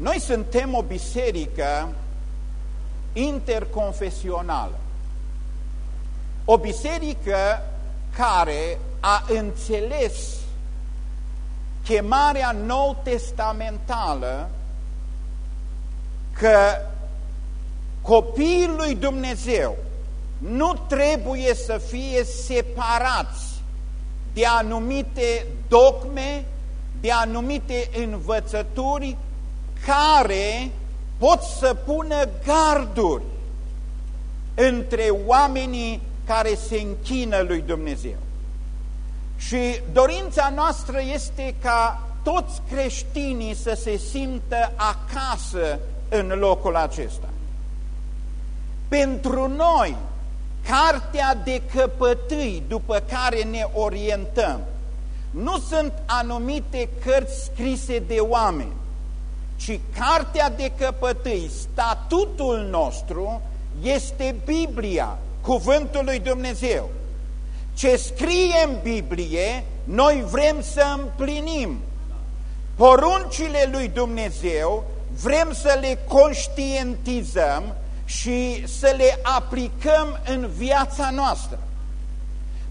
Noi suntem o biserică interconfesională. O biserică care a înțeles chemarea nou-testamentală că copiii lui Dumnezeu nu trebuie să fie separați de anumite dogme, de anumite învățături care pot să pună garduri între oamenii care se închină lui Dumnezeu. Și dorința noastră este ca toți creștinii să se simtă acasă în locul acesta. Pentru noi, cartea de căpătâi după care ne orientăm nu sunt anumite cărți scrise de oameni, ci cartea de căpătâi, statutul nostru, este Biblia, cuvântul lui Dumnezeu. Ce scrie în Biblie, noi vrem să împlinim. Poruncile lui Dumnezeu vrem să le conștientizăm și să le aplicăm în viața noastră.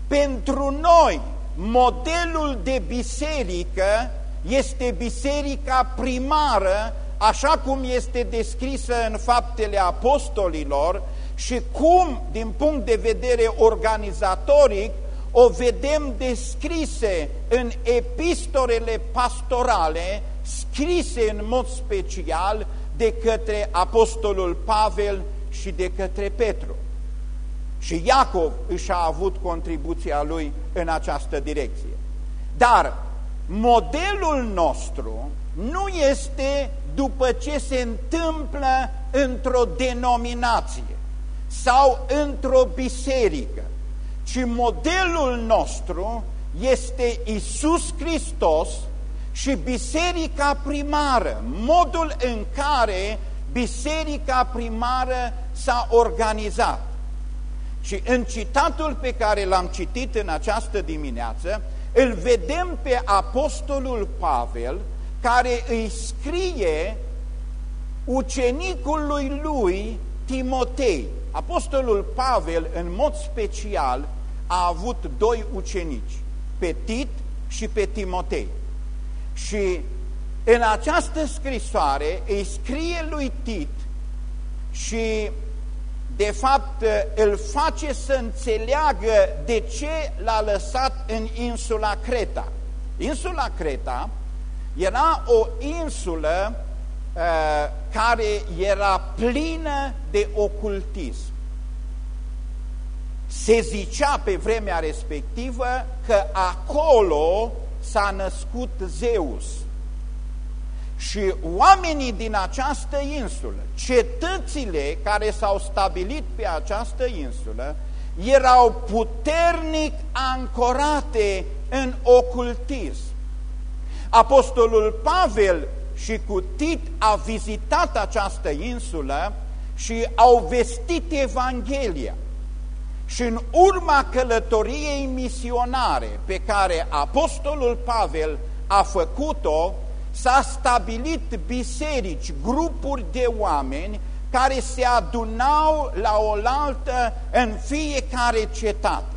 Pentru noi, modelul de biserică este biserica primară, așa cum este descrisă în faptele apostolilor și cum, din punct de vedere organizatoric, o vedem descrise în epistolele pastorale, scrise în mod special de către apostolul Pavel și de către Petru. Și Iacov își a avut contribuția lui în această direcție. Dar modelul nostru nu este după ce se întâmplă într-o denominație sau într-o biserică, ci modelul nostru este Isus Hristos și biserica primară, modul în care biserica primară s-a organizat. Și în citatul pe care l-am citit în această dimineață, îl vedem pe apostolul Pavel, care îi scrie ucenicului lui Timotei. Apostolul Pavel, în mod special, a avut doi ucenici, pe Tit și pe Timotei. Și în această scrisoare îi scrie lui Tit și de fapt îl face să înțeleagă de ce l-a lăsat în insula Creta. Insula Creta era o insulă uh, care era plină de ocultism. Se zicea pe vremea respectivă că acolo s-a născut Zeus. Și oamenii din această insulă, cetățile care s-au stabilit pe această insulă, erau puternic ancorate în ocultism. Apostolul Pavel și cu Tit a vizitat această insulă și au vestit Evanghelia. Și în urma călătoriei misionare pe care Apostolul Pavel a făcut-o, s-a stabilit biserici, grupuri de oameni care se adunau la oaltă în fiecare cetate.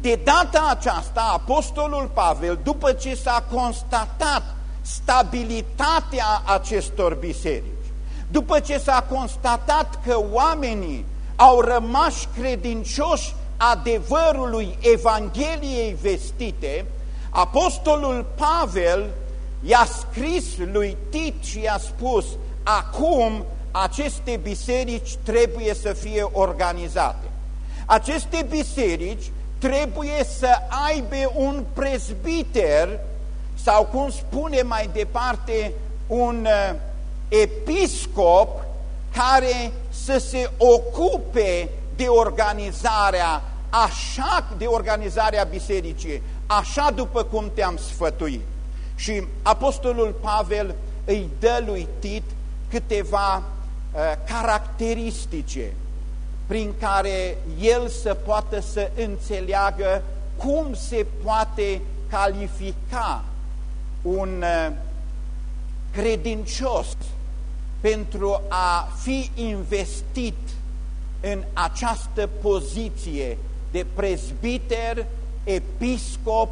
De data aceasta, Apostolul Pavel, după ce s-a constatat stabilitatea acestor biserici, după ce s-a constatat că oamenii au rămas credincioși adevărului Evangheliei vestite, Apostolul Pavel i-a scris lui Tit și i-a spus, acum aceste biserici trebuie să fie organizate. Aceste biserici trebuie să aibă un prezbiter sau cum spune mai departe un uh, episcop care să se ocupe de organizarea așa de organizarea bisericii, așa după cum te-am sfătuit. Și Apostolul Pavel îi dă lui Tit câteva uh, caracteristice prin care el să poată să înțeleagă cum se poate califica un uh, credincios pentru a fi investit în această poziție de prezbiter, episcop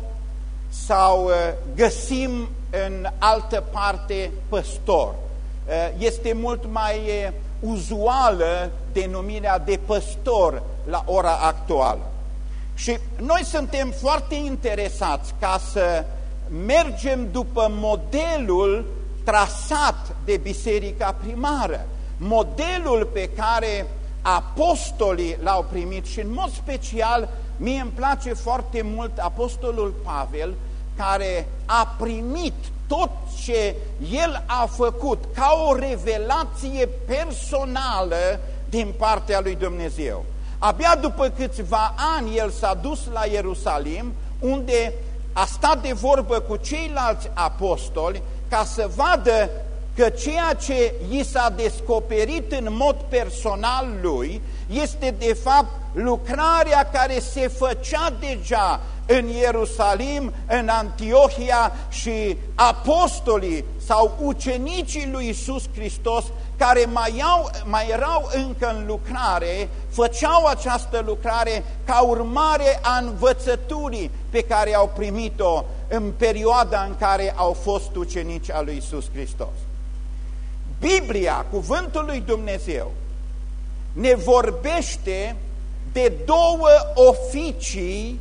sau uh, găsim în altă parte păstor. Uh, este mult mai uh, uzuală denumirea de păstor la ora actuală. Și noi suntem foarte interesați ca să mergem după modelul trasat de biserica primară, modelul pe care apostolii l-au primit și în mod special mie îmi place foarte mult apostolul Pavel care a primit tot ce el a făcut ca o revelație personală din partea lui Dumnezeu. Abia după câțiva ani el s-a dus la Ierusalim, unde a stat de vorbă cu ceilalți apostoli ca să vadă că ceea ce i s-a descoperit în mod personal lui este de fapt lucrarea care se făcea deja în Ierusalim, în Antiohia și apostolii sau ucenicii lui Isus Hristos care mai, au, mai erau încă în lucrare, făceau această lucrare ca urmare a învățăturii pe care au primit-o în perioada în care au fost ucenici al lui Isus Hristos. Biblia, cuvântul lui Dumnezeu, ne vorbește de două oficii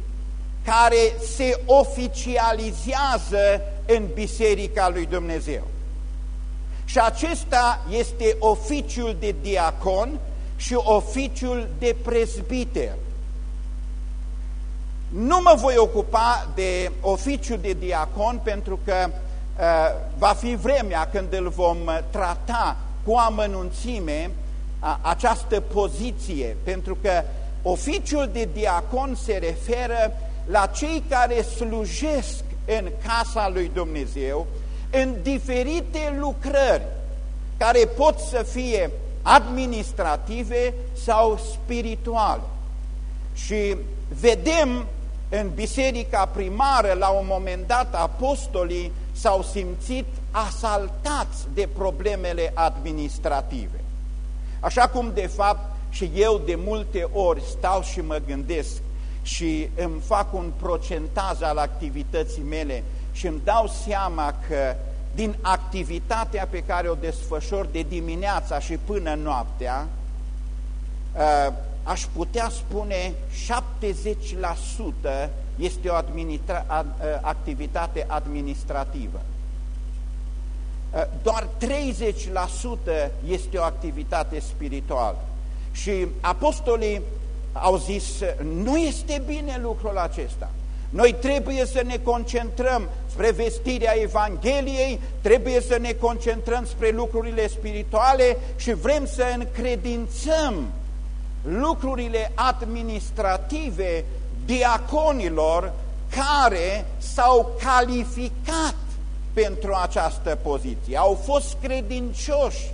care se oficializează în Biserica lui Dumnezeu. Și acesta este oficiul de diacon și oficiul de prezbiter. Nu mă voi ocupa de oficiul de diacon pentru că uh, va fi vremea când îl vom trata cu amănunțime uh, această poziție, pentru că oficiul de diacon se referă la cei care slujesc în casa lui Dumnezeu, în diferite lucrări care pot să fie administrative sau spirituale. Și vedem în biserica primară, la un moment dat, apostolii s-au simțit asaltați de problemele administrative. Așa cum, de fapt, și eu de multe ori stau și mă gândesc și îmi fac un procentaj al activității mele și îmi dau seama că din activitatea pe care o desfășor de dimineața și până noaptea, ă, aș putea spune 70% este o administra ă, activitate administrativă. Ă, doar 30% este o activitate spirituală. Și apostolii au zis, nu este bine lucrul acesta. Noi trebuie să ne concentrăm spre vestirea Evangheliei, trebuie să ne concentrăm spre lucrurile spirituale și vrem să încredințăm lucrurile administrative diaconilor care s-au calificat pentru această poziție, au fost credincioși,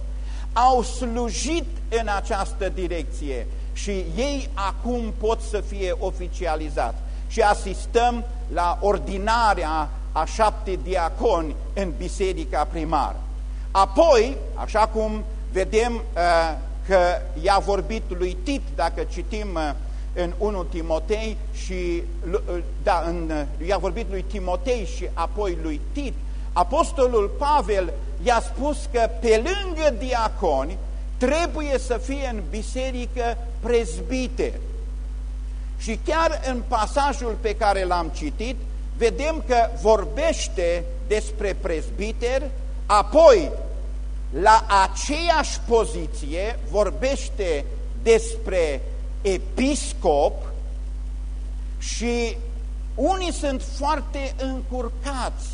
au slujit în această direcție și ei acum pot să fie oficializați. Și asistăm la ordinarea a șapte diaconi în biserica primară. Apoi, așa cum vedem uh, că i-a vorbit lui Tit, dacă citim uh, în 1 Timotei și uh, da, în, uh, i-a vorbit lui Timotei și apoi lui Tit, apostolul Pavel i-a spus că pe lângă diaconi trebuie să fie în biserică prezbiteri. Și chiar în pasajul pe care l-am citit, vedem că vorbește despre prezbiter, apoi la aceeași poziție vorbește despre episcop și unii sunt foarte încurcați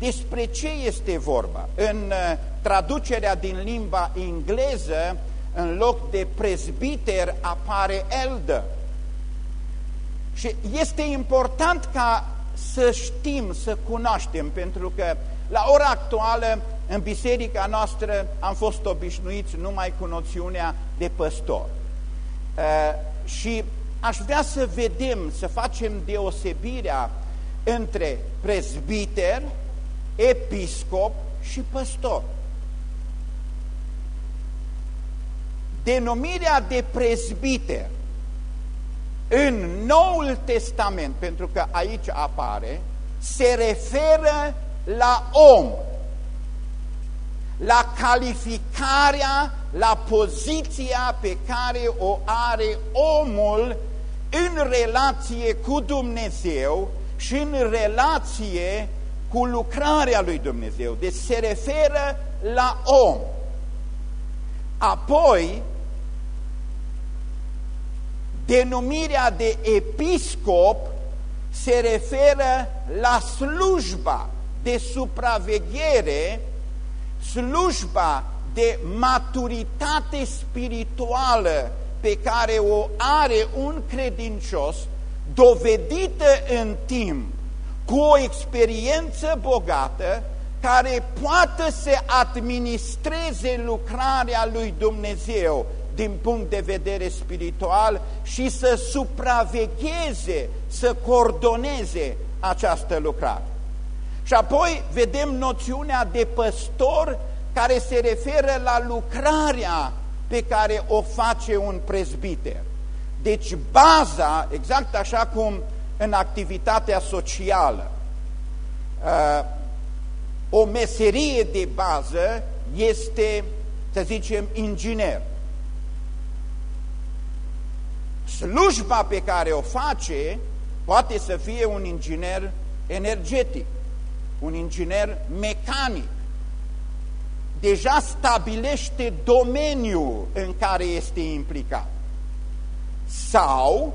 despre ce este vorba. În uh, traducerea din limba engleză, în loc de prezbiter apare elder. Și este important ca să știm, să cunoaștem, pentru că la ora actuală, în biserica noastră, am fost obișnuiți numai cu noțiunea de păstor. Uh, și aș vrea să vedem, să facem deosebirea între prezbiter, episcop și păstor. Denumirea de prezbiter în Noul Testament, pentru că aici apare, se referă la om, la calificarea, la poziția pe care o are omul în relație cu Dumnezeu și în relație cu lucrarea lui Dumnezeu. Deci se referă la om. Apoi, denumirea de episcop se referă la slujba de supraveghere, slujba de maturitate spirituală pe care o are un credincios, dovedită în timp, cu o experiență bogată, care poate să administreze lucrarea lui Dumnezeu din punct de vedere spiritual și să supravegheze, să coordoneze această lucrare. Și apoi vedem noțiunea de păstor care se referă la lucrarea pe care o face un prezbiter. Deci baza, exact așa cum în activitatea socială, uh, o meserie de bază este, să zicem, inginer. Slujba pe care o face poate să fie un inginer energetic, un inginer mecanic. Deja stabilește domeniul în care este implicat. Sau,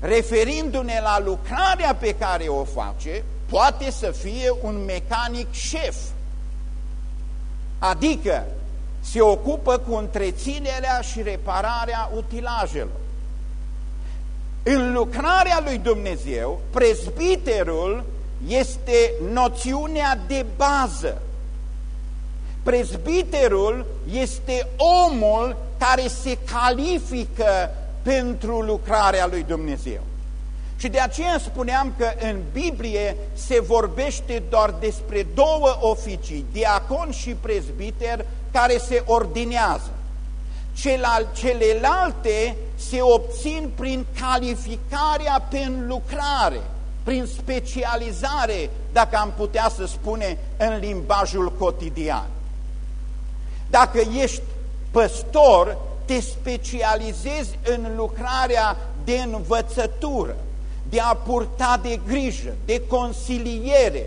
referindu-ne la lucrarea pe care o face, poate să fie un mecanic șef. Adică se ocupă cu întreținerea și repararea utilajelor. În lucrarea lui Dumnezeu, prezbiterul este noțiunea de bază. Prezbiterul este omul care se califică pentru lucrarea lui Dumnezeu. Și de aceea spuneam că în Biblie se vorbește doar despre două oficii, diacon și prezbiter, care se ordinează. Celelalte se obțin prin calificarea prin lucrare, prin specializare, dacă am putea să spune în limbajul cotidian. Dacă ești păstor, te specializezi în lucrarea de învățătură, de a purta de grijă, de consiliere.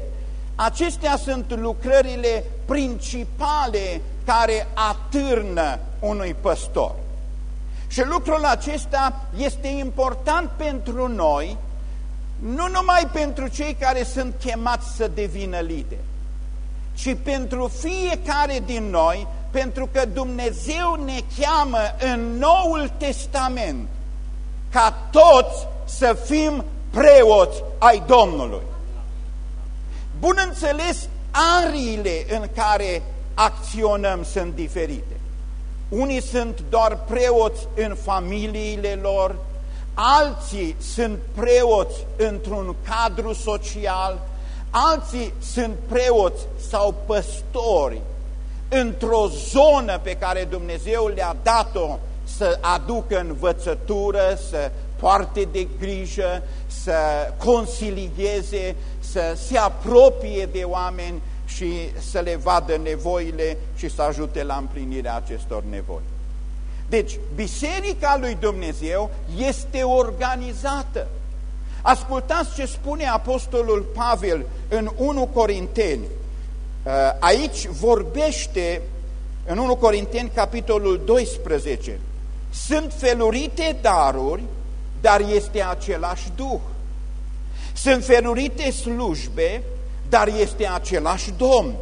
Acestea sunt lucrările principale care atârnă unui păstor. Și lucrul acesta este important pentru noi, nu numai pentru cei care sunt chemați să devină lideri, ci pentru fiecare din noi, pentru că Dumnezeu ne cheamă în Noul Testament ca toți să fim preoți ai Domnului. Bun înțeles, ariile în care acționăm sunt diferite. Unii sunt doar preoți în familiile lor, alții sunt preoți într-un cadru social, alții sunt preoți sau păstori într-o zonă pe care Dumnezeu le-a dat-o să aducă învățătură, să poarte de grijă, să consilieze, să se apropie de oameni și să le vadă nevoile și să ajute la împlinirea acestor nevoi. Deci, Biserica lui Dumnezeu este organizată. Ascultați ce spune Apostolul Pavel în 1 Corinteni. Uh, aici vorbește în 1 Corinteni, capitolul 12. Sunt felurite daruri, dar este același Duh. Sunt felurite slujbe, dar este același Domn.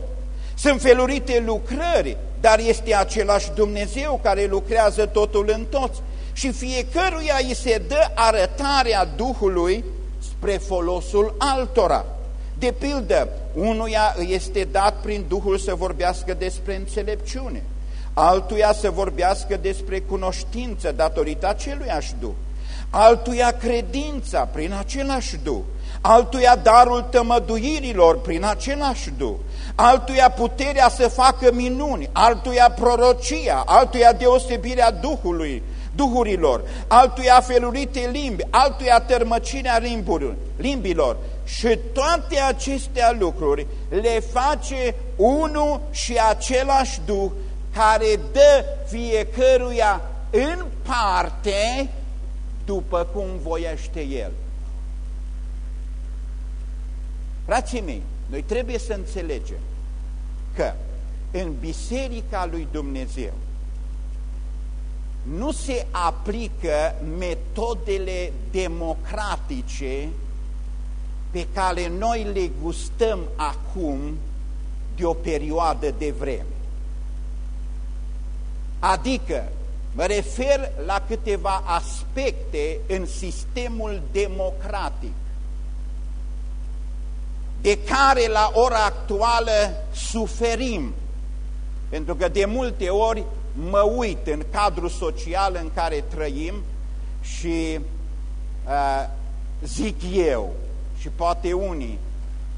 Sunt felurite lucrări, dar este același Dumnezeu care lucrează totul în toți. Și fiecăruia îi se dă arătarea Duhului spre folosul altora. De pildă, unuia îi este dat prin Duhul să vorbească despre înțelepciune, altuia să vorbească despre cunoștință datorită aceluiași Duh, altuia credința prin același Duh, altuia darul tămăduirilor prin același Duh, altuia puterea să facă minuni, altuia prorocia, altuia deosebirea Duhului, duhurilor, altuia felurite limbi, altuia tărmăcirea limbilor. Și toate acestea lucruri le face unul și același Duh care dă fiecăruia în parte după cum voiește El. Frații mei, noi trebuie să înțelegem că în Biserica lui Dumnezeu nu se aplică metodele democratice pe care noi le gustăm acum de o perioadă de vreme. Adică, mă refer la câteva aspecte în sistemul democratic de care la ora actuală suferim, pentru că de multe ori mă uit în cadrul social în care trăim și uh, zic eu și poate unii,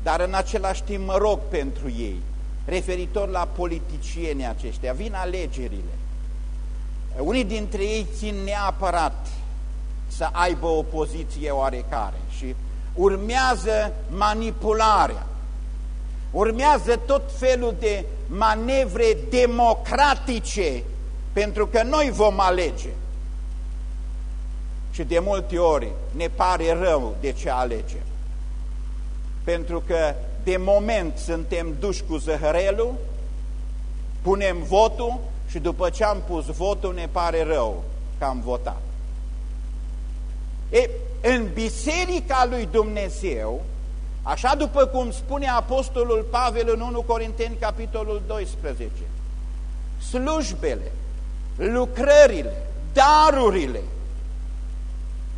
dar în același timp mă rog pentru ei, referitor la politicienii aceștia, vin alegerile. Unii dintre ei țin neapărat să aibă o poziție oarecare și urmează manipularea, urmează tot felul de manevre democratice, pentru că noi vom alege. Și de multe ori ne pare rău de ce alegem. Pentru că de moment suntem duși cu zăhărelul, punem votul și după ce am pus votul ne pare rău că am votat. E, în Biserica lui Dumnezeu, așa după cum spune Apostolul Pavel în 1 Corinteni, capitolul 12, slujbele, lucrările, darurile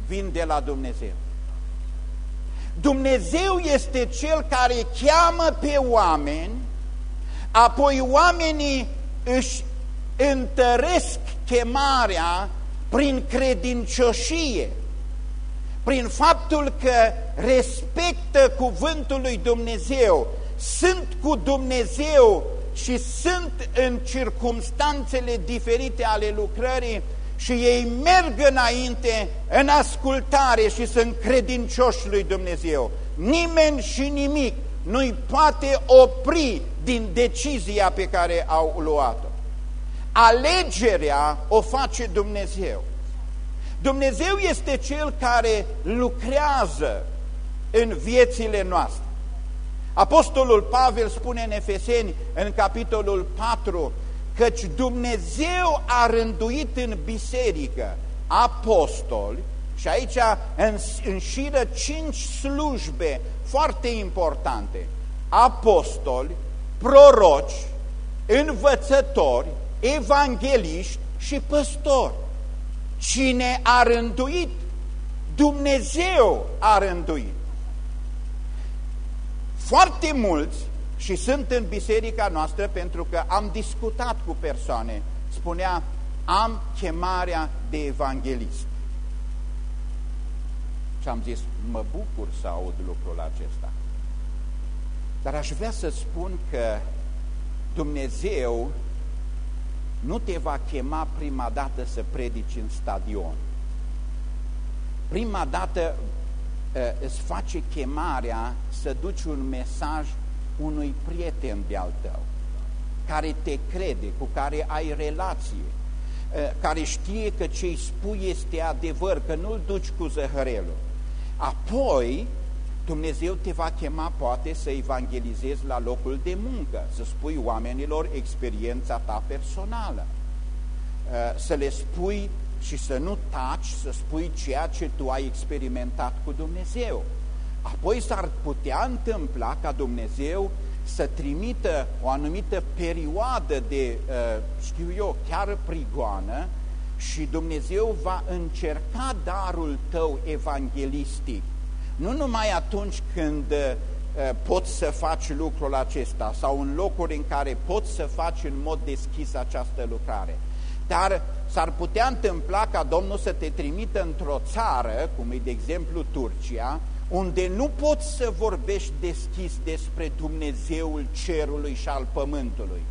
vin de la Dumnezeu. Dumnezeu este Cel care cheamă pe oameni, apoi oamenii își întăresc chemarea prin credincioșie, prin faptul că respectă cuvântul lui Dumnezeu, sunt cu Dumnezeu și sunt în circumstanțele diferite ale lucrării și ei merg înainte în ascultare și sunt credincioși lui Dumnezeu. Nimeni și nimic nu-i poate opri din decizia pe care au luat-o. Alegerea o face Dumnezeu. Dumnezeu este Cel care lucrează în viețile noastre. Apostolul Pavel spune în Efeseni, în capitolul 4, căci Dumnezeu a rânduit în biserică apostoli, și aici înșiră cinci slujbe foarte importante, apostoli, proroci, învățători, evangeliști și păstori. Cine a rânduit? Dumnezeu a rânduit. Foarte mulți, și sunt în biserica noastră pentru că am discutat cu persoane, spunea, am chemarea de evanghelist. Și am zis, mă bucur să aud lucrul acesta. Dar aș vrea să spun că Dumnezeu nu te va chema prima dată să predici în stadion. Prima dată ă, îți face chemarea să duci un mesaj unui prieten de-al tău, care te crede, cu care ai relație, ă, care știe că ce îi spui este adevăr, că nu-l duci cu zăhărelul. Apoi, Dumnezeu te va chema poate să evangelizezi la locul de muncă, să spui oamenilor experiența ta personală, uh, să le spui și să nu taci, să spui ceea ce tu ai experimentat cu Dumnezeu. Apoi s-ar putea întâmpla ca Dumnezeu să trimită o anumită perioadă de, uh, știu eu, chiar prigoană și Dumnezeu va încerca darul tău evanghelistic. Nu numai atunci când uh, poți să faci lucrul acesta sau în locuri în care poți să faci în mod deschis această lucrare, dar s-ar putea întâmpla ca Domnul să te trimită într-o țară, cum e de exemplu Turcia, unde nu poți să vorbești deschis despre Dumnezeul cerului și al pământului.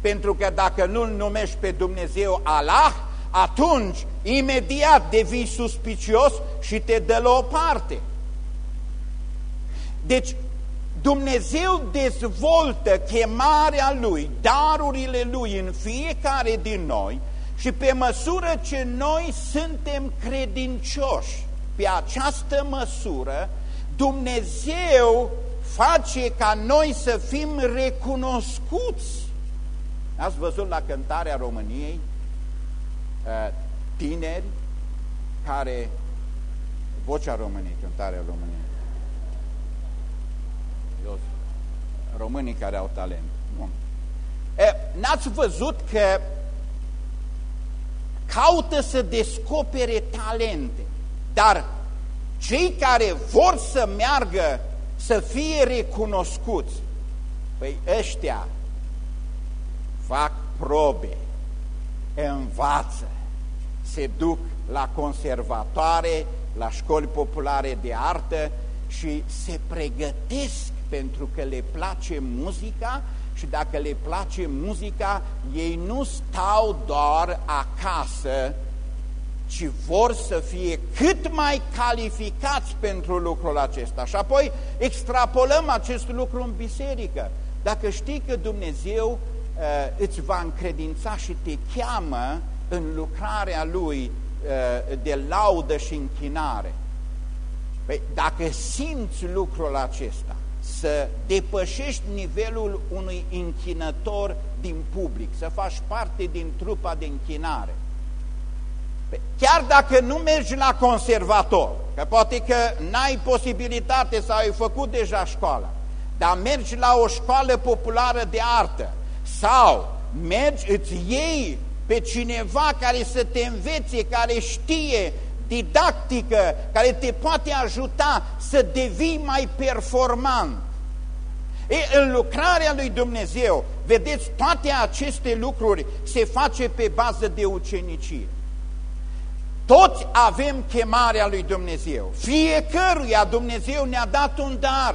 Pentru că dacă nu-L numești pe Dumnezeu Allah, atunci imediat devii suspicios și te dă la o parte. Deci Dumnezeu dezvoltă chemarea Lui, darurile Lui în fiecare din noi și pe măsură ce noi suntem credincioși, pe această măsură, Dumnezeu face ca noi să fim recunoscuți. Ați văzut la cântarea României uh, tineri care, vocea României, cântarea României, Eu, românii care au talent. N-ați văzut că caută să descopere talente, dar cei care vor să meargă să fie recunoscuți, păi ăștia fac probe, învață, se duc la conservatoare, la școli populare de artă și se pregătesc pentru că le place muzica și dacă le place muzica, ei nu stau doar acasă, ci vor să fie cât mai calificați pentru lucrul acesta. Și apoi extrapolăm acest lucru în biserică. Dacă știi că Dumnezeu uh, îți va încredința și te cheamă în lucrarea Lui uh, de laudă și închinare, păi, dacă simți lucrul acesta, să depășești nivelul unui închinător din public, să faci parte din trupa de închinare. Chiar dacă nu mergi la conservator, că poate că n-ai posibilitate sau ai făcut deja școala, dar mergi la o școală populară de artă sau mergi, îți iei pe cineva care să te învețe, care știe didactică care te poate ajuta să devii mai performant. E, în lucrarea lui Dumnezeu, vedeți, toate aceste lucruri se face pe bază de ucenicie. Toți avem chemarea lui Dumnezeu. Fiecăruia Dumnezeu ne-a dat un dar.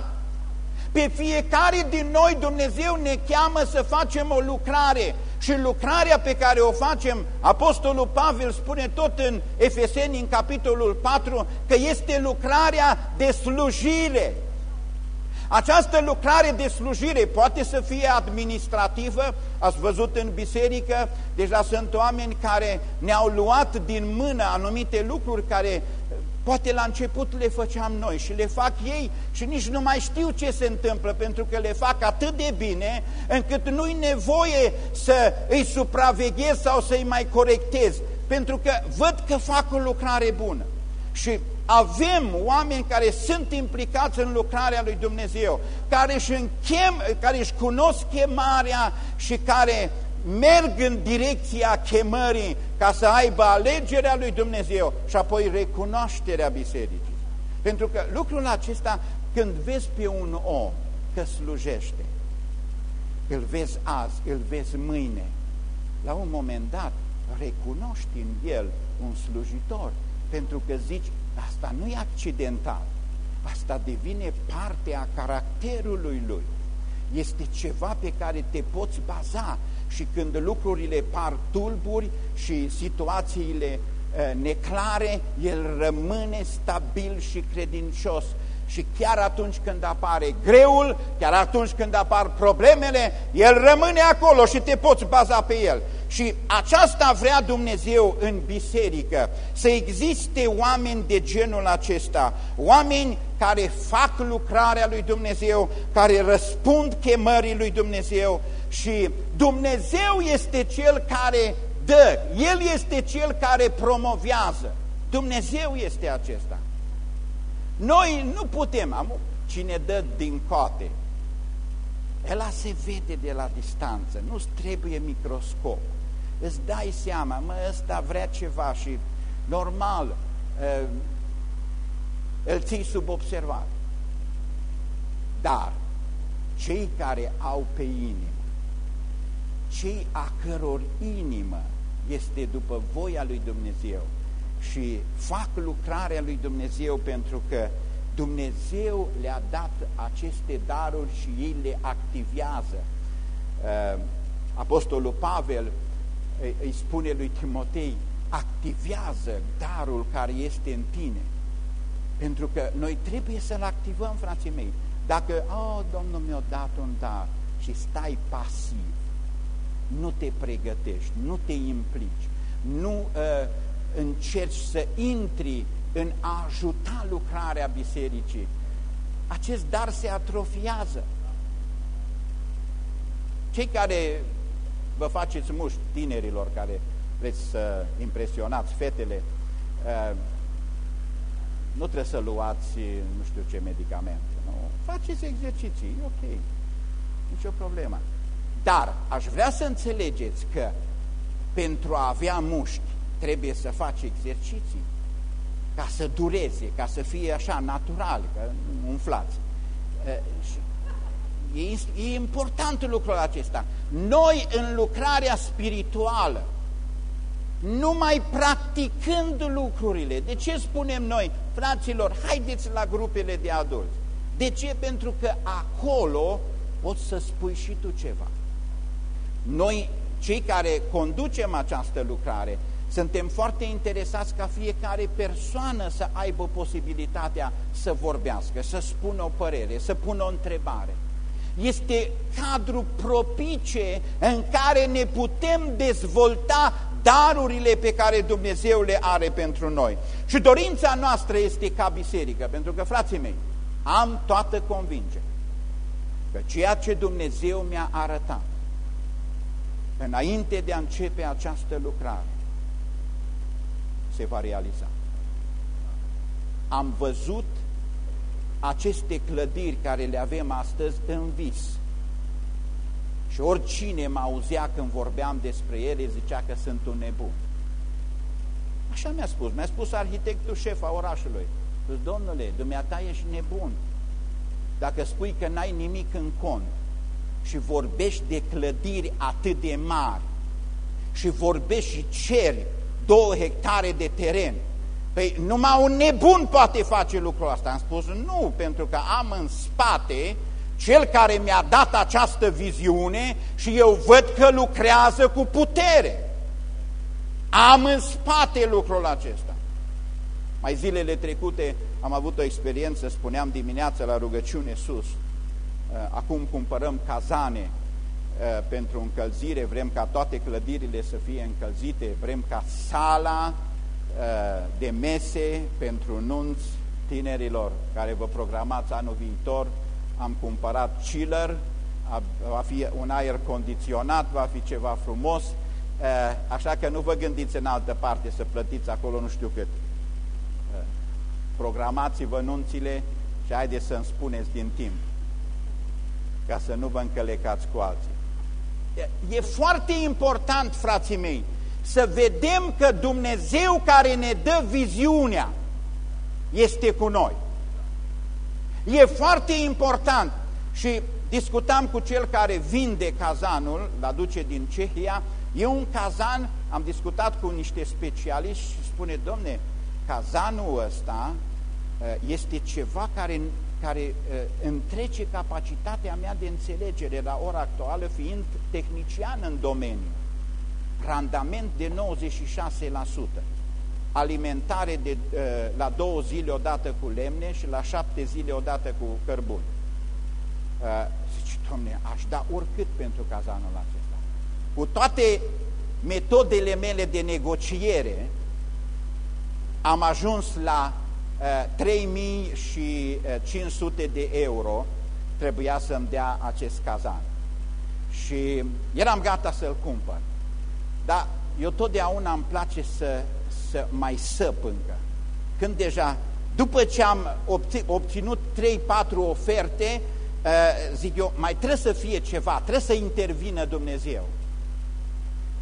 Pe fiecare din noi Dumnezeu ne cheamă să facem o lucrare și lucrarea pe care o facem, Apostolul Pavel spune tot în Efeseni, în capitolul 4, că este lucrarea de slujire. Această lucrare de slujire poate să fie administrativă, ați văzut în biserică, deja sunt oameni care ne-au luat din mână anumite lucruri care Poate la început le făceam noi și le fac ei și nici nu mai știu ce se întâmplă pentru că le fac atât de bine încât nu-i nevoie să îi supraveghez sau să-i mai corectez pentru că văd că fac o lucrare bună. Și avem oameni care sunt implicați în lucrarea lui Dumnezeu, care își, închem, care își cunosc chemarea și care merg în direcția chemării ca să aibă alegerea lui Dumnezeu și apoi recunoașterea bisericii. Pentru că lucrul acesta, când vezi pe un om că slujește, îl vezi azi, îl vezi mâine, la un moment dat recunoști în el un slujitor, pentru că zici, asta nu e accidental, asta devine parte a caracterului lui. Este ceva pe care te poți baza și când lucrurile par tulburi și situațiile neclare, el rămâne stabil și credincios. Și chiar atunci când apare greul, chiar atunci când apar problemele, el rămâne acolo și te poți baza pe el. Și aceasta vrea Dumnezeu în biserică, să existe oameni de genul acesta, oameni care fac lucrarea lui Dumnezeu, care răspund chemării lui Dumnezeu și Dumnezeu este Cel care dă, El este Cel care promovează. Dumnezeu este acesta. Noi nu putem, am, cine dă din coate, ăla se vede de la distanță, nu-ți trebuie microscop. Îți dai seama, mă, ăsta vrea ceva și normal uh, îl ții sub observare. Dar cei care au pe inimă cei a căror inimă este după voia lui Dumnezeu și fac lucrarea lui Dumnezeu pentru că Dumnezeu le-a dat aceste daruri și ei le activează. Uh, Apostolul Pavel îi spune lui Timotei, activează darul care este în tine. Pentru că noi trebuie să-l activăm, frații mei. Dacă, oh, Domnul mi-a dat un dar și stai pasiv, nu te pregătești, nu te implici, nu uh, încerci să intri în a ajuta lucrarea bisericii, acest dar se atrofiază. Cei care vă faceți muști tinerilor care vreți să impresionați fetele, uh, nu trebuie să luați nu știu ce medicamente. Nu? Faceți exerciții, e ok, nicio problemă. Dar aș vrea să înțelegeți că pentru a avea mușchi trebuie să faci exerciții ca să dureze, ca să fie așa natural, că umflați. E, e important lucrul acesta. Noi în lucrarea spirituală, numai practicând lucrurile, de ce spunem noi, fraților, haideți la grupele de adulți? De ce? Pentru că acolo poți să spui și tu ceva. Noi, cei care conducem această lucrare, suntem foarte interesați ca fiecare persoană să aibă posibilitatea să vorbească, să spună o părere, să pună o întrebare. Este cadru propice în care ne putem dezvolta darurile pe care Dumnezeu le are pentru noi. Și dorința noastră este ca biserică, pentru că, frații mei, am toată convingerea că ceea ce Dumnezeu mi-a arătat înainte de a începe această lucrare se va realiza. Am văzut aceste clădiri care le avem astăzi în vis. Și oricine mă auzea când vorbeam despre ele zicea că sunt un nebun. Așa mi-a spus, mi-a spus arhitectul șef a orașului. Spus, domnule, dumneata ești nebun. Dacă spui că n-ai nimic în cont și vorbești de clădiri atât de mari și vorbești și ceri două hectare de teren, Păi numai un nebun poate face lucrul ăsta. Am spus nu, pentru că am în spate cel care mi-a dat această viziune și eu văd că lucrează cu putere. Am în spate lucrul acesta. Mai zilele trecute am avut o experiență, spuneam dimineața la rugăciune sus. Uh, acum cumpărăm cazane uh, pentru încălzire, vrem ca toate clădirile să fie încălzite, vrem ca sala uh, de mese pentru nunți tinerilor care vă programați anul viitor. Am cumpărat chiller, va fi un aer condiționat, va fi ceva frumos, așa că nu vă gândiți în altă parte să plătiți acolo nu știu cât programați-vă nunțile și haideți să-mi spuneți din timp, ca să nu vă încălecați cu alții. E foarte important, frații mei, să vedem că Dumnezeu care ne dă viziunea este cu noi. E foarte important și discutam cu cel care vinde cazanul, l aduce din Cehia, e un cazan, am discutat cu niște specialiști și spune, domne, cazanul ăsta Eh, este ceva care, care eh, întrece capacitatea mea de înțelegere la ora actuală, fiind tehnician în domeniu. Randament de 96%, alimentare de, eh, la două zile odată cu lemne și la șapte zile odată cu cărbuni. Zice, domne, aș da oricât pentru cazanul acesta. Cu toate metodele mele de negociere, am ajuns la 3500 de euro trebuia să-mi dea acest cazan. Și eram gata să-l cumpăr. Dar eu totdeauna îmi place să, să mai săp încă. Când deja, după ce am obținut 3-4 oferte, zic eu, mai trebuie să fie ceva, trebuie să intervină Dumnezeu.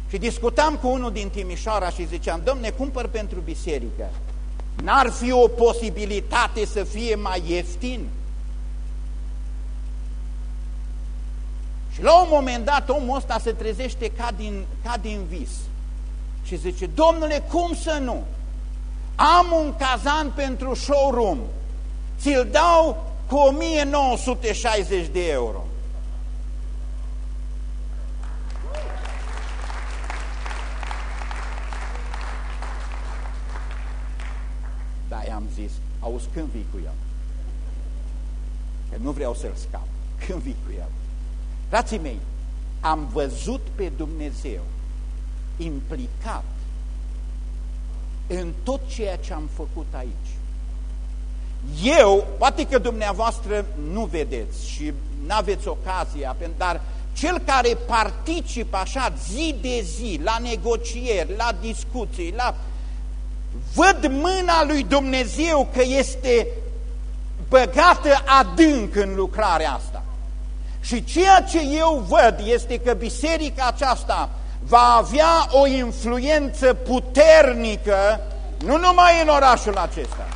Și discutam cu unul din Timișoara și ziceam, domne, cumpăr pentru biserică. N-ar fi o posibilitate să fie mai ieftin? Și la un moment dat omul ăsta se trezește ca din, ca din vis și zice, domnule, cum să nu? Am un cazan pentru showroom ți-l dau cu 1960 de euro. Auzi, când vii cu el? Că nu vreau să-l scap. Când vii cu el? Frații mei, am văzut pe Dumnezeu implicat în tot ceea ce am făcut aici. Eu, poate că dumneavoastră nu vedeți și nu aveți ocazia, dar cel care participă așa zi de zi la negocieri, la discuții, la... văd mâna lui Dumnezeu că este băgată adânc în lucrarea asta. Și ceea ce eu văd este că biserica aceasta va avea o influență puternică, nu numai în orașul acesta.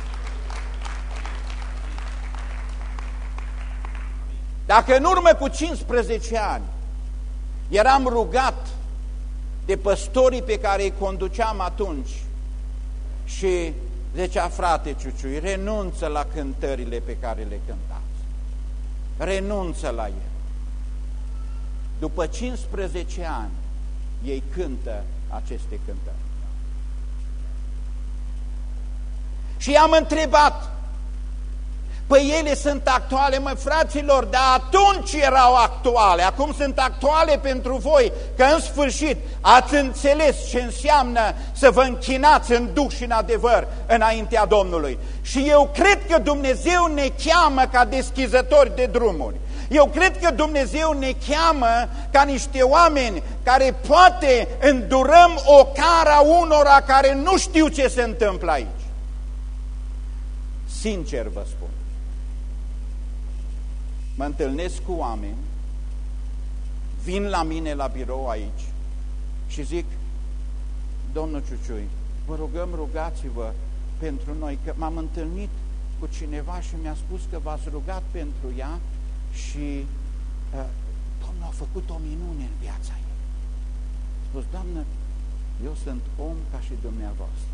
Dacă în urmă cu 15 ani eram rugat de păstorii pe care îi conduceam atunci și zicea, frate Ciuciui, renunță la cântările pe care le cântați. Renunță la ele. După 15 ani, ei cântă aceste cântări. Și am întrebat, Păi ele sunt actuale, mă fraților, dar atunci erau actuale, acum sunt actuale pentru voi, că în sfârșit ați înțeles ce înseamnă să vă închinați în duh și în adevăr înaintea Domnului. Și eu cred că Dumnezeu ne cheamă ca deschizători de drumuri. Eu cred că Dumnezeu ne cheamă ca niște oameni care poate îndurăm o cara unora care nu știu ce se întâmplă aici. Sincer vă spun mă întâlnesc cu oameni, vin la mine la birou aici și zic, domnul Ciuciui, vă rugăm, rugați-vă pentru noi, că m-am întâlnit cu cineva și mi-a spus că v-ați rugat pentru ea și uh, Domnul a făcut o minune în viața ei. A spus, Doamnă, eu sunt om ca și dumneavoastră.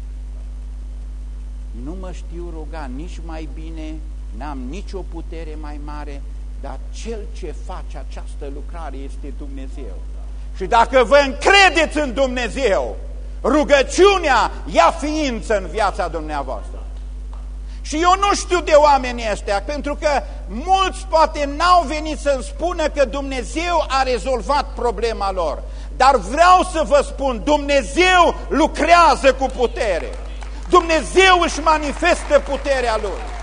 Nu mă știu ruga nici mai bine, n-am nicio putere mai mare, dar cel ce face această lucrare este Dumnezeu. Și dacă vă încredeți în Dumnezeu, rugăciunea ia ființă în viața dumneavoastră. Și eu nu știu de oamenii ăștia, pentru că mulți poate n-au venit să-mi spună că Dumnezeu a rezolvat problema lor. Dar vreau să vă spun, Dumnezeu lucrează cu putere. Dumnezeu își manifestă puterea Lui.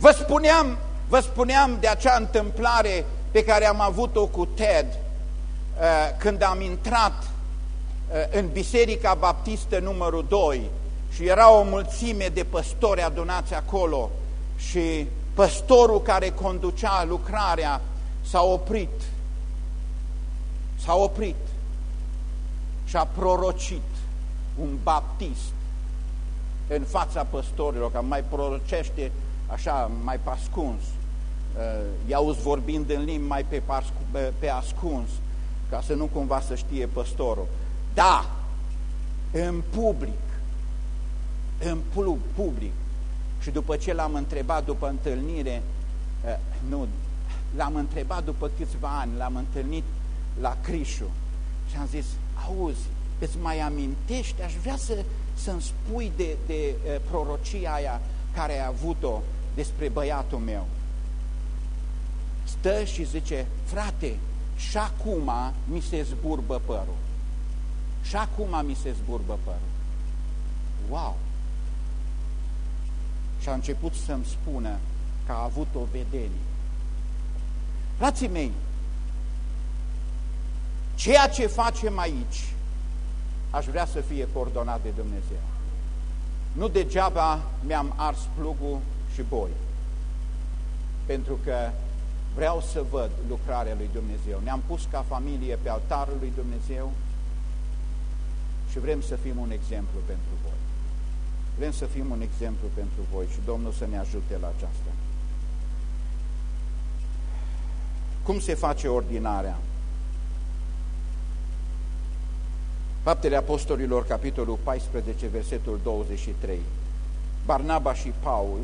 Vă spuneam, vă spuneam de acea întâmplare pe care am avut-o cu Ted uh, când am intrat uh, în Biserica Baptistă numărul 2 și era o mulțime de păstori adunați acolo și păstorul care conducea lucrarea s-a oprit, s-a oprit și a prorocit un baptist în fața păstorilor, că mai prorocește așa, mai pascuns. Uh, i-auzi vorbind în limbi mai pe, pe, pe ascuns, ca să nu cumva să știe păstorul. Da, în public, în public. Și după ce l-am întrebat după întâlnire, uh, nu, l-am întrebat după câțiva ani, l-am întâlnit la Crișu și am zis, auzi, îți mai amintești? Aș vrea să, să-mi spui de, de uh, prorocia aia care ai avut-o despre băiatul meu. Stă și zice, frate, și acum mi se zburbă părul. Și acum mi se zburbă părul. Wow! Și a început să-mi spună că a avut o vedenie. Frații mei, ceea ce facem aici, aș vrea să fie coordonat de Dumnezeu. Nu degeaba mi-am ars plugul și boi. Pentru că vreau să văd lucrarea lui Dumnezeu. Ne-am pus ca familie pe altarul lui Dumnezeu și vrem să fim un exemplu pentru voi. Vrem să fim un exemplu pentru voi și Domnul să ne ajute la aceasta. Cum se face ordinarea? Faptele Apostolilor, capitolul 14, versetul 23. Barnaba și Paul,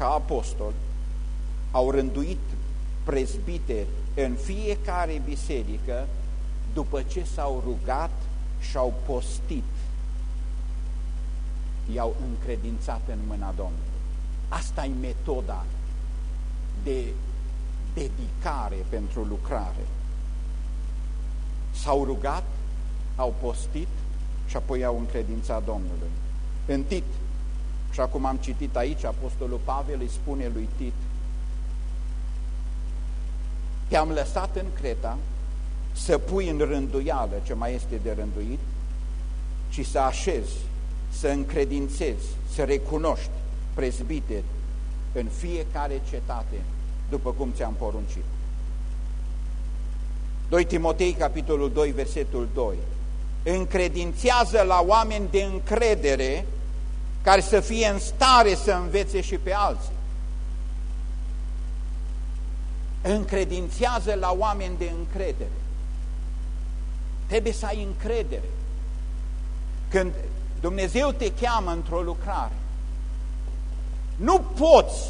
ca apostoli, au rânduit prezbiteri în fiecare biserică după ce s-au rugat și au postit. I-au încredințat în mâna Domnului. Asta e metoda de dedicare pentru lucrare. S-au rugat, au postit și apoi au încredințat Domnului. În Tit, și acum am citit aici, Apostolul Pavel îi spune lui Tit, te-am lăsat în Creta să pui în rânduială ce mai este de rânduit și să așezi, să încredințezi, să recunoști prezbiteri în fiecare cetate, după cum ți-am poruncit. 2 Timotei, capitolul 2, versetul 2. Încredințează la oameni de încredere care să fie în stare să învețe și pe alții. Încredințează la oameni de încredere. Trebuie să ai încredere. Când Dumnezeu te cheamă într-o lucrare, nu poți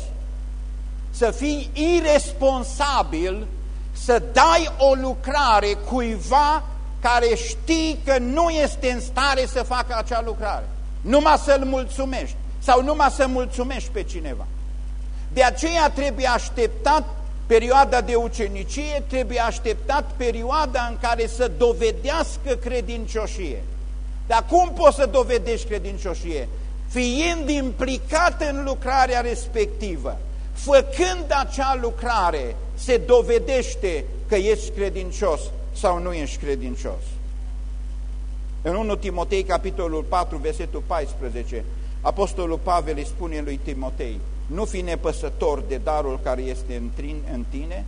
să fii irresponsabil să dai o lucrare cuiva care știi că nu este în stare să facă acea lucrare. Numai să-l mulțumești sau numai să mulțumești pe cineva. De aceea trebuie așteptat perioada de ucenicie, trebuie așteptat perioada în care să dovedească credincioșie. Dar cum poți să dovedești credincioșie? Fiind implicat în lucrarea respectivă, făcând acea lucrare, se dovedește că ești credincios sau nu ești credincios. În 1 Timotei, capitolul 4, versetul 14, Apostolul Pavel îi spune lui Timotei, nu fi nepăsător de darul care este în tine,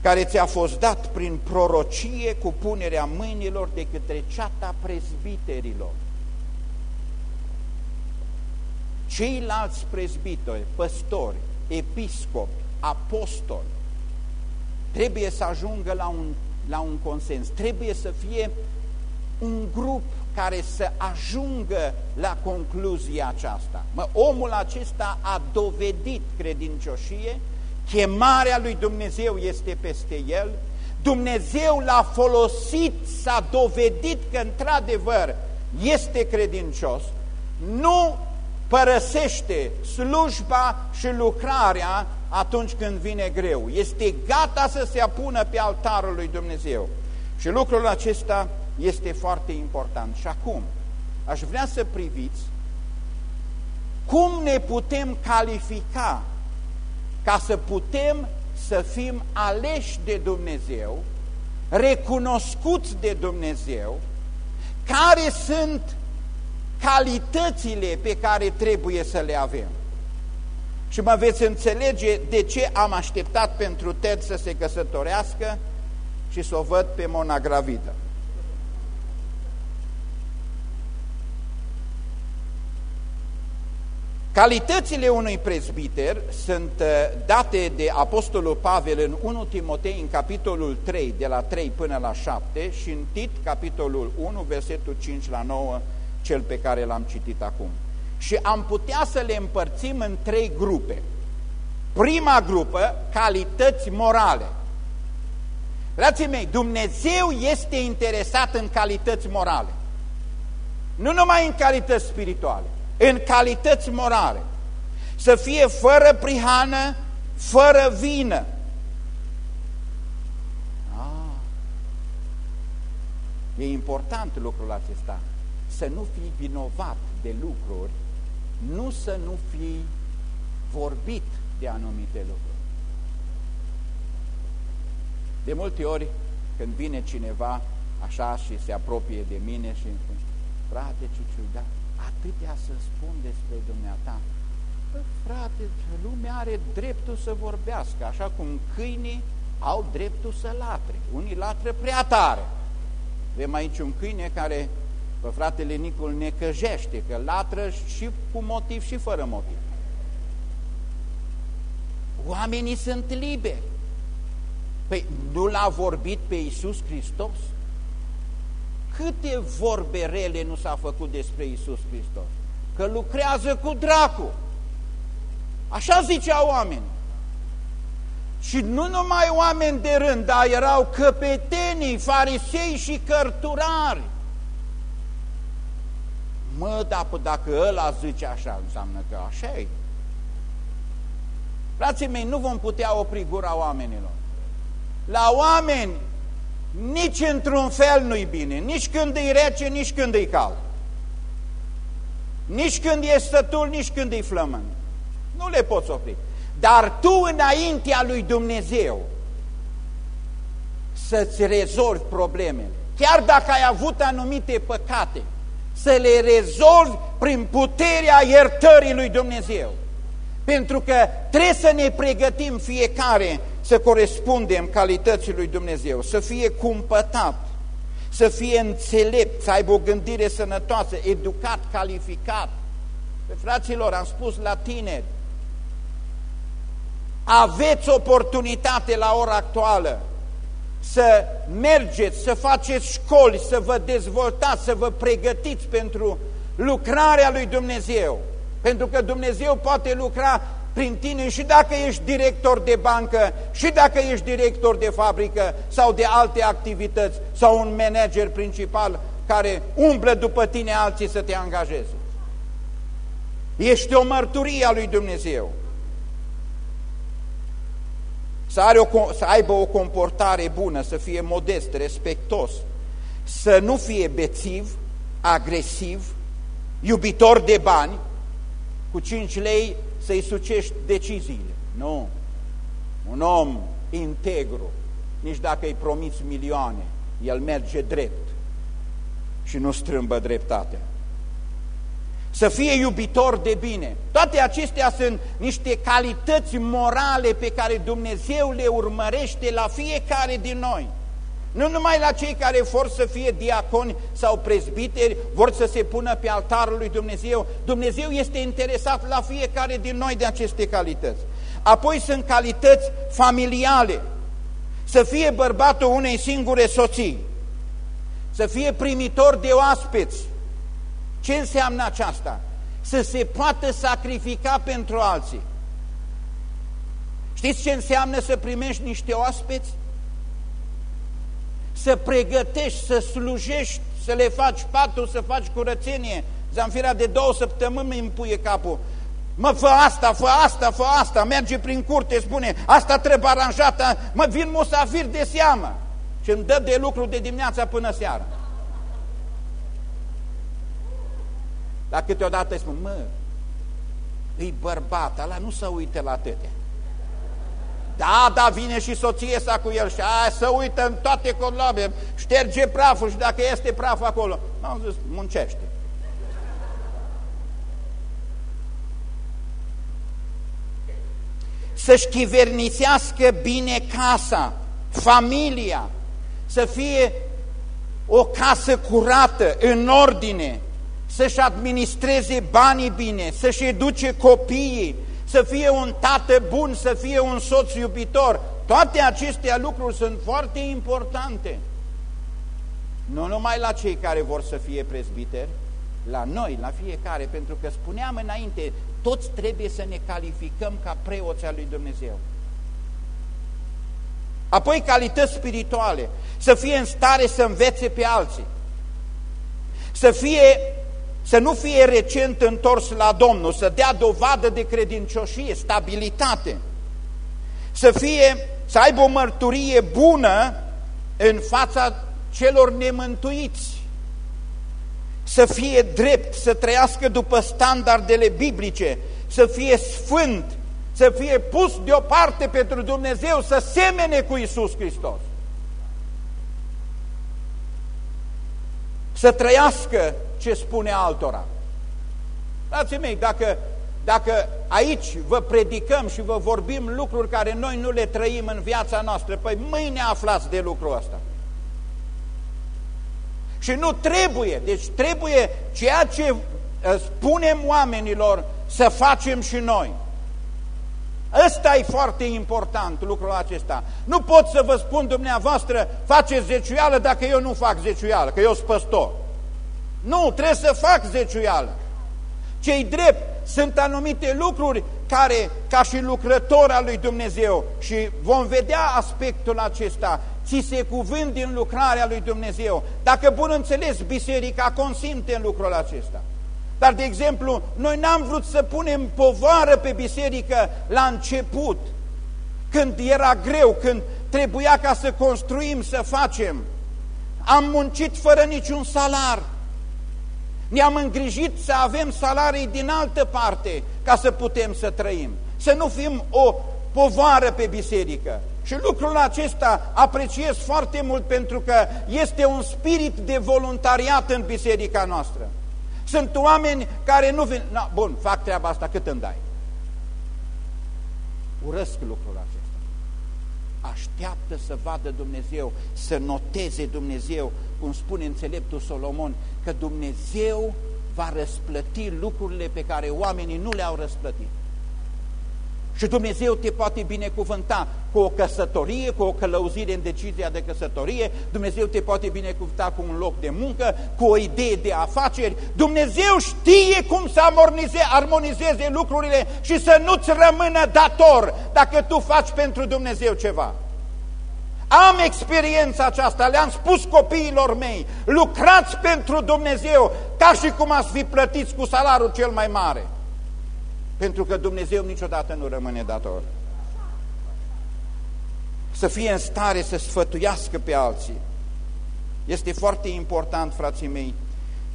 care ți-a fost dat prin prorocie cu punerea mâinilor de către ceata prezbiterilor. Ceilalți prezbitori, păstori, episcopi, apostoli, trebuie să ajungă la un, la un consens, trebuie să fie un grup care să ajungă la concluzia aceasta. Mă, omul acesta a dovedit credincioșie, chemarea lui Dumnezeu este peste el, Dumnezeu l-a folosit, s-a dovedit că într-adevăr este credincios, nu părăsește slujba și lucrarea atunci când vine greu. Este gata să se apună pe altarul lui Dumnezeu. Și lucrul acesta este foarte important. Și acum, aș vrea să priviți cum ne putem califica ca să putem să fim aleși de Dumnezeu, recunoscuți de Dumnezeu, care sunt calitățile pe care trebuie să le avem. Și mă veți înțelege de ce am așteptat pentru Ted să se căsătorească și să o văd pe Mona gravidă. Calitățile unui prezbiter sunt uh, date de Apostolul Pavel în 1 Timotei, în capitolul 3, de la 3 până la 7 și în Tit, capitolul 1, versetul 5 la 9, cel pe care l-am citit acum. Și am putea să le împărțim în trei grupe. Prima grupă, calități morale. Frații mei, Dumnezeu este interesat în calități morale. Nu numai în calități spirituale în calități morale, să fie fără prihană, fără vină. Ah, e important lucrul acesta, să nu fii vinovat de lucruri, nu să nu fii vorbit de anumite lucruri. De multe ori, când vine cineva așa și se apropie de mine și îmi spune, frate Ciuciu, da, atâtea să spun despre dumneata. Bă, frate, lumea are dreptul să vorbească, așa cum câinii au dreptul să latre. Unii latră prea tare. Avem aici un câine care, pe fratele Nicol, ne căjește, că latră și cu motiv și fără motiv. Oamenii sunt liberi. Păi nu l-a vorbit pe Iisus Hristos? Câte vorbe rele nu s-a făcut despre Isus Hristos? Că lucrează cu dracu. Așa ziceau oameni. Și nu numai oameni de rând, dar erau căpetenii, farisei și cărturari. Mă, dar dacă ăla zice așa, înseamnă că așa e. Frații mei, nu vom putea opri gura oamenilor. La oameni nici într-un fel nu-i bine, nici când e rece, nici când e cald. Nici când e stătul, nici când e flământ. Nu le poți opri. Dar tu înaintea lui Dumnezeu să-ți rezolvi problemele, chiar dacă ai avut anumite păcate, să le rezolvi prin puterea iertării lui Dumnezeu. Pentru că trebuie să ne pregătim fiecare să corespundem calității lui Dumnezeu, să fie cumpătat, să fie înțelept, să aibă o gândire sănătoasă, educat, calificat. Pe fraților, am spus la tineri, aveți oportunitate la ora actuală să mergeți, să faceți școli, să vă dezvoltați, să vă pregătiți pentru lucrarea lui Dumnezeu. Pentru că Dumnezeu poate lucra prin tine și dacă ești director de bancă, și dacă ești director de fabrică sau de alte activități sau un manager principal care umblă după tine alții să te angajeze. Ești o mărturie a lui Dumnezeu să, are o, să aibă o comportare bună, să fie modest, respectos, să nu fie bețiv, agresiv, iubitor de bani, cu 5 lei să-i sucești deciziile. Nu. Un om integru, nici dacă îi promiți milioane, el merge drept și nu strâmbă dreptatea să fie iubitor de bine. Toate acestea sunt niște calități morale pe care Dumnezeu le urmărește la fiecare din noi. Nu numai la cei care vor să fie diaconi sau prezbiteri, vor să se pună pe altarul lui Dumnezeu. Dumnezeu este interesat la fiecare din noi de aceste calități. Apoi sunt calități familiale. Să fie bărbatul unei singure soții, să fie primitor de oaspeți, ce înseamnă aceasta? Să se poată sacrifica pentru alții. Știți ce înseamnă să primești niște oaspeți? Să pregătești, să slujești, să le faci patul, să faci curățenie. Zamfira de două săptămâni îmi împuie capul. Mă, fă asta, fă asta, fă asta, merge prin curte, spune, asta trebuie aranjată, mă, vin musafir de seamă. Și îmi dă de lucru de dimineața până seara. Dar câteodată îi spun, mă, îi bărbat, ăla nu se uite la tete. Da, da, vine și soție sa cu el și aia să uită în toate colobe, șterge praful și dacă este praf acolo, am zis, muncește. Să-și chivernițească bine casa, familia, să fie o casă curată, în ordine, să-și administreze banii bine, să-și educe copiii, să fie un tată bun, să fie un soț iubitor. Toate acestea lucruri sunt foarte importante. Nu numai la cei care vor să fie prezbiteri, la noi, la fiecare, pentru că spuneam înainte, toți trebuie să ne calificăm ca preoți al lui Dumnezeu. Apoi calități spirituale, să fie în stare să învețe pe alții, să fie să nu fie recent întors la Domnul, să dea dovadă de credincioșie, stabilitate, să, fie, să aibă o mărturie bună în fața celor nemântuiți, să fie drept, să trăiască după standardele biblice, să fie sfânt, să fie pus deoparte pentru Dumnezeu, să semene cu Isus Hristos. Să trăiască ce spune altora. Frații mei, dacă, dacă aici vă predicăm și vă vorbim lucruri care noi nu le trăim în viața noastră, păi mâine aflați de lucrul ăsta. Și nu trebuie, deci trebuie ceea ce ă, spunem oamenilor să facem și noi. Ăsta e foarte important, lucrul acesta. Nu pot să vă spun dumneavoastră, faceți zeciuială dacă eu nu fac zeciuială, că eu sunt păstor. Nu, trebuie să fac zeciuială. Cei drept, sunt anumite lucruri care, ca și lucrător al lui Dumnezeu, și vom vedea aspectul acesta, ți se cuvânt din lucrarea lui Dumnezeu. Dacă, bun înțeles, biserica consimte în lucrul acesta. Dar, de exemplu, noi n-am vrut să punem povară pe biserică la început, când era greu, când trebuia ca să construim, să facem. Am muncit fără niciun salar. Ne-am îngrijit să avem salarii din altă parte ca să putem să trăim. Să nu fim o povară pe biserică. Și lucrul acesta apreciez foarte mult pentru că este un spirit de voluntariat în biserica noastră. Sunt oameni care nu vin... No, bun, fac treaba asta, cât îmi dai? Urăsc lucrul acesta. Așteaptă să vadă Dumnezeu, să noteze Dumnezeu, cum spune înțeleptul Solomon, că Dumnezeu va răsplăti lucrurile pe care oamenii nu le-au răsplătit. Și Dumnezeu te poate binecuvânta cu o căsătorie, cu o călăuzire în decizia de căsătorie, Dumnezeu te poate binecuvânta cu un loc de muncă, cu o idee de afaceri. Dumnezeu știe cum să armonizeze, armonizeze lucrurile și să nu-ți rămână dator dacă tu faci pentru Dumnezeu ceva. Am experiența aceasta, le-am spus copiilor mei, lucrați pentru Dumnezeu ca și cum ați fi plătiți cu salarul cel mai mare. Pentru că Dumnezeu niciodată nu rămâne dator. Să fie în stare să sfătuiască pe alții. Este foarte important, frații mei,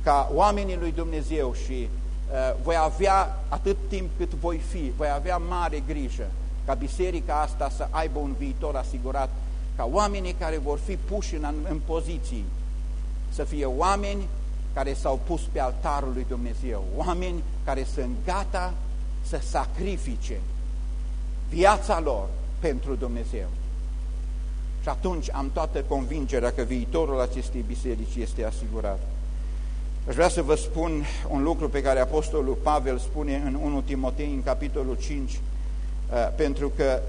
ca oamenii lui Dumnezeu și uh, voi avea atât timp cât voi fi, voi avea mare grijă ca biserica asta să aibă un viitor asigurat, ca oamenii care vor fi puși în, în poziții să fie oameni care s-au pus pe altarul lui Dumnezeu, oameni care sunt gata să sacrifice viața lor pentru Dumnezeu. Și atunci am toată convingerea că viitorul acestei biserici este asigurat. Aș vrea să vă spun un lucru pe care Apostolul Pavel spune în 1 Timotei, în capitolul 5, uh, pentru că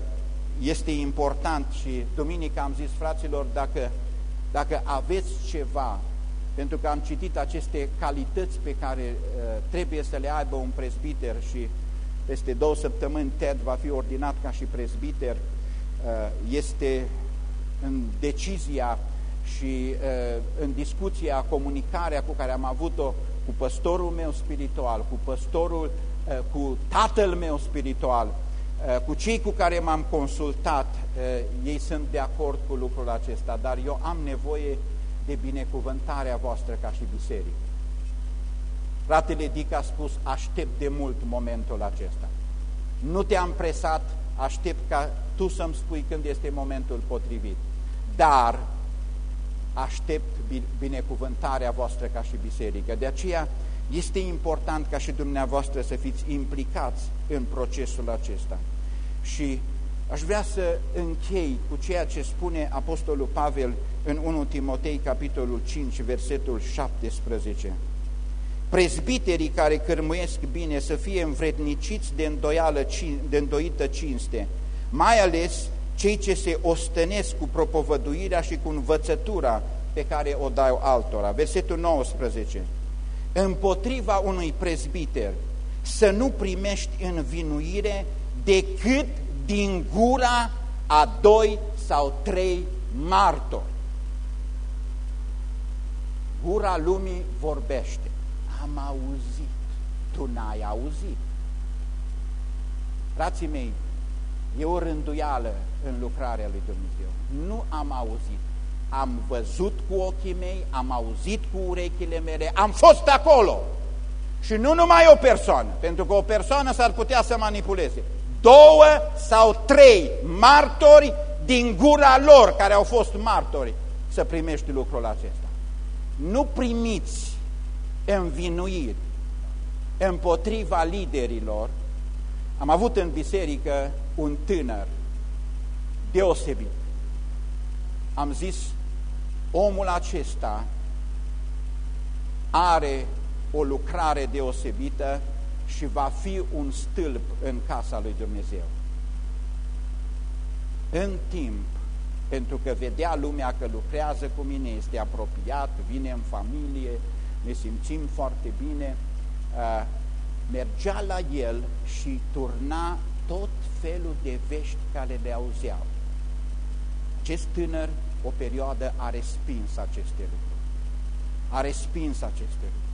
este important și duminică am zis, fraților, dacă, dacă aveți ceva, pentru că am citit aceste calități pe care uh, trebuie să le aibă un prezbiter și peste două săptămâni Ted va fi ordinat ca și prezbiter, uh, este în decizia și uh, în discuția, comunicarea cu care am avut-o cu păstorul meu spiritual, cu păstorul, uh, cu tatăl meu spiritual, cu cei cu care m-am consultat, ei sunt de acord cu lucrul acesta, dar eu am nevoie de binecuvântarea voastră ca și biserică. Fratele Dic a spus, aștept de mult momentul acesta. Nu te-am presat, aștept ca tu să-mi spui când este momentul potrivit. Dar aștept binecuvântarea voastră ca și biserică. De aceea este important ca și dumneavoastră să fiți implicați în procesul acesta. Și aș vrea să închei cu ceea ce spune Apostolul Pavel în 1 Timotei, capitolul 5, versetul 17 prezbiterii care cărmuiesc bine să fie învredniciți de, îndoială, de îndoită cinste, mai ales cei ce se ostănesc cu propovăduirea și cu învățătura pe care o dau altora. Versetul 19. Împotriva unui prezbiter să nu primești învinuire decât din gura a doi sau trei martori. Gura lumii vorbește am auzit, tu n-ai auzit. Frații mei, e o rânduială în lucrarea lui Dumnezeu. Nu am auzit, am văzut cu ochii mei, am auzit cu urechile mele, am fost acolo. Și nu numai o persoană, pentru că o persoană s-ar putea să manipuleze. Două sau trei martori din gura lor, care au fost martori, să primești lucrul acesta. Nu primiți învinuiri împotriva liderilor, am avut în biserică un tânăr deosebit. Am zis, omul acesta are o lucrare deosebită și va fi un stâlp în casa lui Dumnezeu. în timp, pentru că vedea lumea că lucrează cu mine, este apropiat, vine în familie, ne simțim foarte bine, uh, mergea la el și turna tot felul de vești care le auzeau. Acest tânăr o perioadă a respins aceste lucruri. A respins aceste lucruri.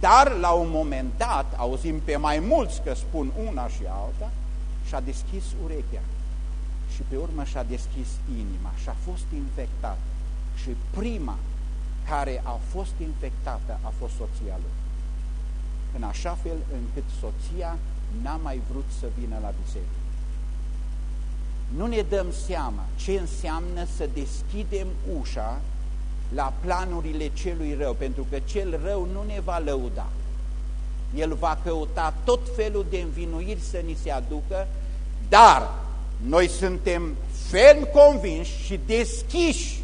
Dar la un moment dat, auzim pe mai mulți că spun una și alta, și-a deschis urechea și pe urmă și-a deschis inima și a fost infectat. Și prima care a fost infectată a fost soția lui. În așa fel încât soția n-a mai vrut să vină la biserică. Nu ne dăm seama ce înseamnă să deschidem ușa la planurile celui rău, pentru că cel rău nu ne va lăuda. El va căuta tot felul de învinuiri să ni se aducă, dar noi suntem ferm convinși și deschiși.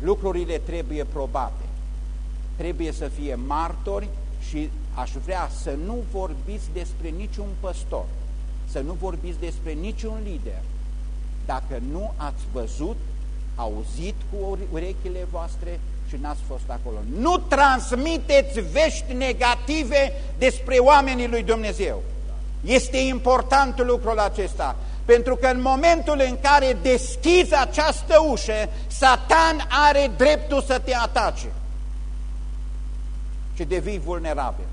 Lucrurile trebuie probate. Trebuie să fie martori și aș vrea să nu vorbiți despre niciun păstor, să nu vorbiți despre niciun lider, dacă nu ați văzut, auzit cu urechile voastre și n-ați fost acolo. Nu transmiteți vești negative despre oamenii lui Dumnezeu. Este important lucrul acesta, pentru că în momentul în care deschizi această ușă, Satan are dreptul să te atace și devii vulnerabil.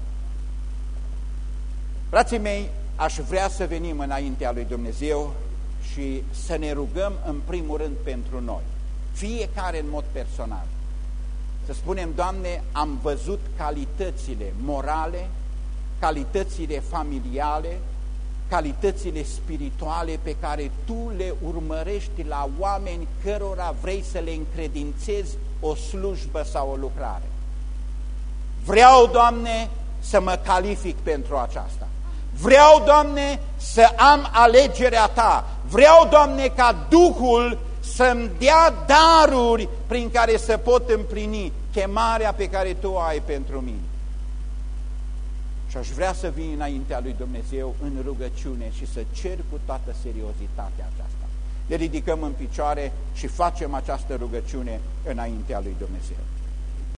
Frații mei, aș vrea să venim înaintea lui Dumnezeu și să ne rugăm în primul rând pentru noi, fiecare în mod personal. Să spunem, Doamne, am văzut calitățile morale, calitățile familiale, calitățile spirituale pe care Tu le urmărești la oameni cărora vrei să le încredințezi o slujbă sau o lucrare. Vreau, Doamne, să mă calific pentru aceasta. Vreau, Doamne, să am alegerea Ta. Vreau, Doamne, ca Duhul să-mi dea daruri prin care să pot împlini chemarea pe care Tu ai pentru mine. Și aș vrea să vin înaintea lui Dumnezeu în rugăciune și să cer cu toată seriozitatea aceasta. Ne ridicăm în picioare și facem această rugăciune înaintea lui Dumnezeu.